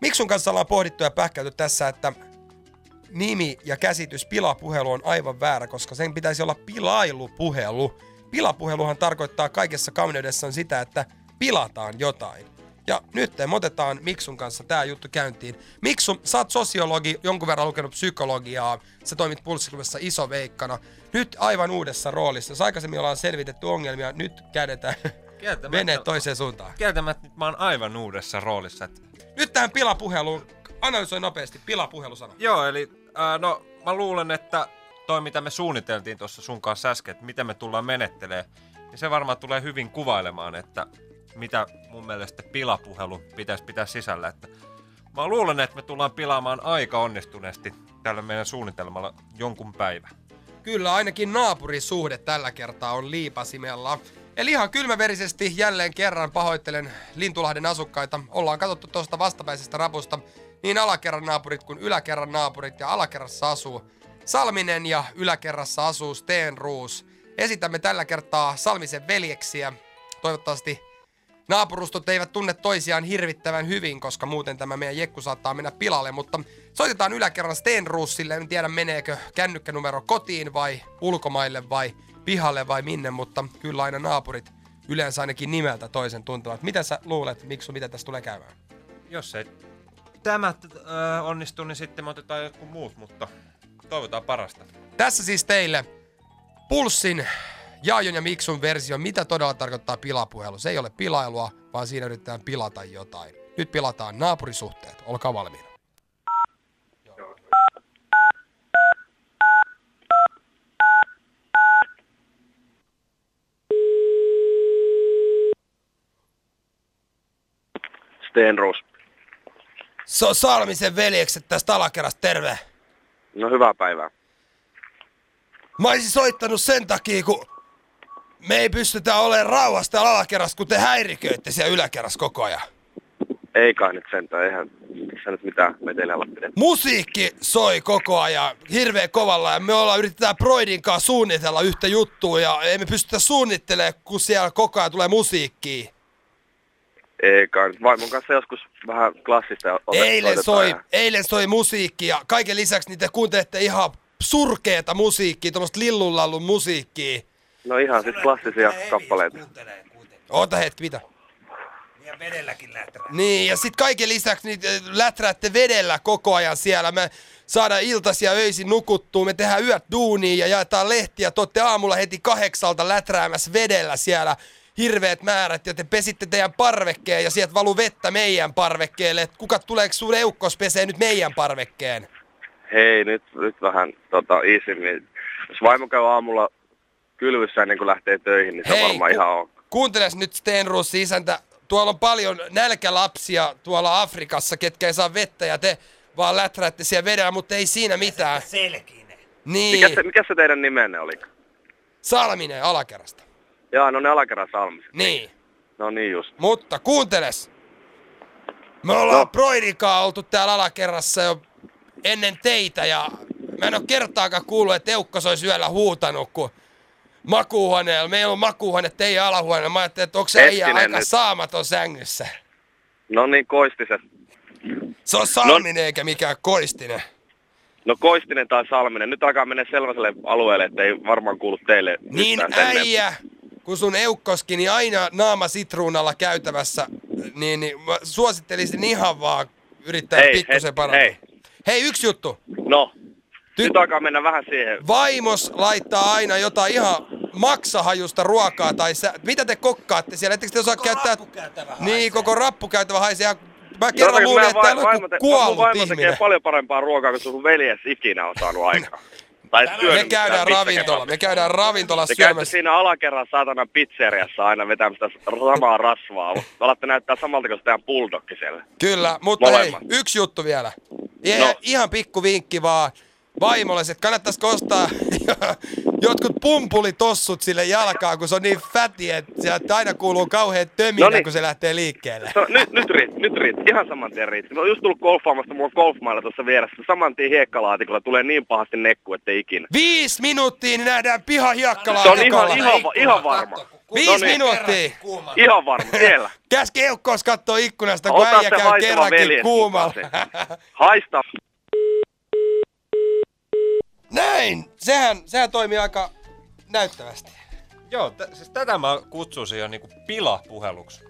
Miksun kanssa ollaan pohdittu ja pähkäyty tässä, että nimi ja käsitys pilapuhelu on aivan väärä, koska sen pitäisi olla pilailupuhelu. Pilapuheluhan tarkoittaa kaikessa kauneudessaan sitä, että pilataan jotain. Ja nyt me otetaan Miksun kanssa tämä juttu käyntiin. Miksu, sä oot sosiologi, jonkun verran lukenut psykologiaa, sä toimit pulssiklubissa isoveikkana. Nyt aivan uudessa roolissa. Jos aikaisemmin ollaan selvitetty ongelmia, nyt kädetään menee toiseen suuntaan. Kieltämättä nyt mä oon aivan uudessa roolissa. Että... Nyt tähän pilapuheluun. Analysoi nopeasti. Pilapuhelusana. Joo, eli äh, no mä luulen, että toi mitä me suunniteltiin tuossa sun kanssa äsken, että miten me tullaan menettelee, niin se varmaan tulee hyvin kuvailemaan, että mitä mun mielestä pilapuhelu pitäisi pitää sisällä. Että mä luulen, että me tullaan pilaamaan aika onnistuneesti tällä meidän suunnitelmalla jonkun päivän. Kyllä, ainakin naapurisuhde tällä kertaa on liipasimella. Eli ihan kylmäverisesti jälleen kerran pahoittelen Lintulahden asukkaita. Ollaan katsottu tuosta vastapäisestä rapusta niin alakerran naapurit kuin yläkerran naapurit ja alakerrassa asuu Salminen ja yläkerrassa asuu Steenruus. Esitämme tällä kertaa Salmisen veljeksiä. Toivottavasti naapurustot eivät tunne toisiaan hirvittävän hyvin, koska muuten tämä meidän jekku saattaa mennä pilalle, mutta soitetaan yläkerran Steenruusille. En tiedä meneekö kännykkänumero kotiin vai ulkomaille vai pihalle vai minne, mutta kyllä aina naapurit yleensä ainakin nimeltä toisen tuntuvat. Mitä sä luulet, Miksu, mitä tässä tulee käymään? Jos ei tämä äh, onnistu, niin sitten me otetaan jotkut muut, mutta toivotaan parasta. Tässä siis teille Pulssin Jaajon ja Miksun versio, mitä todella tarkoittaa pilapuhelu. Se ei ole pilailua, vaan siinä yritetään pilata jotain. Nyt pilataan naapurisuhteet. Olkaa valmiina. Stenros. Se on Salmisen veljekset tästä alakerrasta, terve. No hyvää päivää. Mä olisin soittanut sen takia, kun me ei pystytä olemaan rauhasta alakerrassa, kun te häiriköitte siellä yläkerrassa koko ajan. Ei kai nyt sentään, eihän tässä nyt mitään meteliä pidetty. Musiikki soi koko ajan hirveän kovalla ja me ollaan yritetään Broidin kanssa suunnitella yhtä juttua ja emme pystytä suunnittelemaan, kun siellä koko ajan tulee musiikkia. Ei kai. Vaimon kanssa joskus vähän klassista Eilen soi, ja... eilen soi musiikki ja kaiken lisäksi niitä kuuntelette ihan surkeeta musiikkia, tuommoista lillunlallun musiikkia. No ihan siis klassisia kappaleita. Oota hetki, mitä? Ja vedelläkin lähtee. Niin, ja sitten kaiken lisäksi niin äh, läträätte vedellä koko ajan siellä. Me saadaan iltaisia öisin nukuttua, me tehdään yöt duunia ja jaetaan lehtiä. Te aamulla heti kahdeksalta läträämässä vedellä siellä hirveät määrät ja te pesitte teidän parvekkeen ja sieltä valuu vettä meidän parvekkeelle. Et kuka tuleeko sun eukkos pesee nyt meidän parvekkeen? Hei, nyt, nyt vähän tota, isimmin. Jos vaimo käy aamulla kylvyssä ennen kuin lähtee töihin, niin se on varmaan ku- ihan ok. Kuunteles nyt Stenruus isäntä. Tuolla on paljon nälkälapsia tuolla Afrikassa, ketkä ei saa vettä ja te vaan läträätte siellä vedellä, mutta ei siinä mitään. Selkinen. Niin, Mikä se, mikä se teidän nimenne oli? Salminen alakerrasta. Jaa, no ne alakerran salmis. Niin. No niin just. Mutta kuunteles. Me ollaan No. no. Broidikaa oltu täällä alakerrassa jo ennen teitä ja mä en oo kertaakaan kuullut, että Eukkos olisi yöllä huutanut, kun makuuhuoneella, meillä on makuuhuone teidän alahuoneella. Mä ajattelin, että onko se äijä aika nyt. saamaton sängyssä. No niin, Koistiset. Se on Salminen eikä mikään Koistinen. No Koistinen tai Salminen. Nyt alkaa mennä sellaiselle alueelle, että ei varmaan kuulu teille Niin yhtään tänne. Kun sun eukkoskin, niin aina naama sitruunalla käytävässä, niin, niin mä suosittelisin ihan vaan yrittää Hei, pikkusen hei, parantaa. hei. Hei, yksi juttu. No, Ty- nyt alkaa mennä vähän siihen. Vaimos laittaa aina jotain ihan maksahajusta ruokaa tai sä... Mitä te kokkaatte siellä? Ettekö te osaa käyttää... rappukäytävä Niin, koko rappukäytävä haisee. Mä kerran Jotakin luulin, että täällä on joku kuollut vaimo tekee paljon parempaa ruokaa kuin sun veljes ikinä on saanut aikaan. Tai Me käydään ravintola, me käydään ravintolassa Te syömässä. siinä alakerran saatana pizzeriassa aina vetämästä samaa rasvaa. Alatte näyttää samalta kuin se teidän bulldogki siellä. Kyllä, mutta Molemmat. hei, yksi juttu vielä. Ja, No. Ihan pikku vinkki vaan vaimolle, että kannattaisiko ostaa jotkut pumpulitossut sille jalkaan, kun se on niin fäti, että sieltä aina kuuluu kauhean töminä, Noniin. kun se lähtee liikkeelle. No, nyt, nyt riit, nyt riit. Ihan saman tien riitti. Mä oon just tullut golfaamasta, mulla on golfmailla tuossa vieressä. Saman tien hiekkalaatikolla tulee niin pahasti nekku, ettei ikinä. Viisi minuuttia, niin nähdään piha Se on hiekkalaatikolla. ihan, ihan, va- ihan varma. Viisi No niin. minuuttia. Ihan varma, siellä. Käs keuhkos kattoo ikkunasta, kun Ota äijä käy kerrankin kuumalla. Haista. Näin! Sehän, sehän toimii aika näyttävästi. Joo, t- siis tätä mä kutsuisin jo niinku pilapuheluksi.